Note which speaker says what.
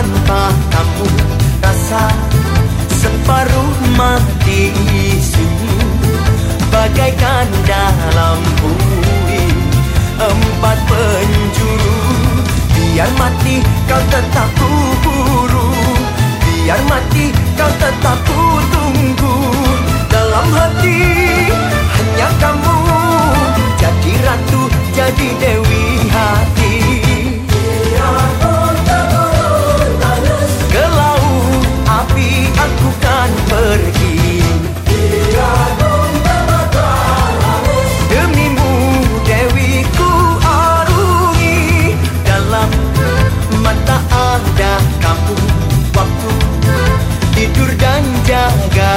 Speaker 1: tanpa kamu. Rasa separuh mati sini bagaikan dalam bumi empat penjuru. Biar mati kau tetap ku Yeah.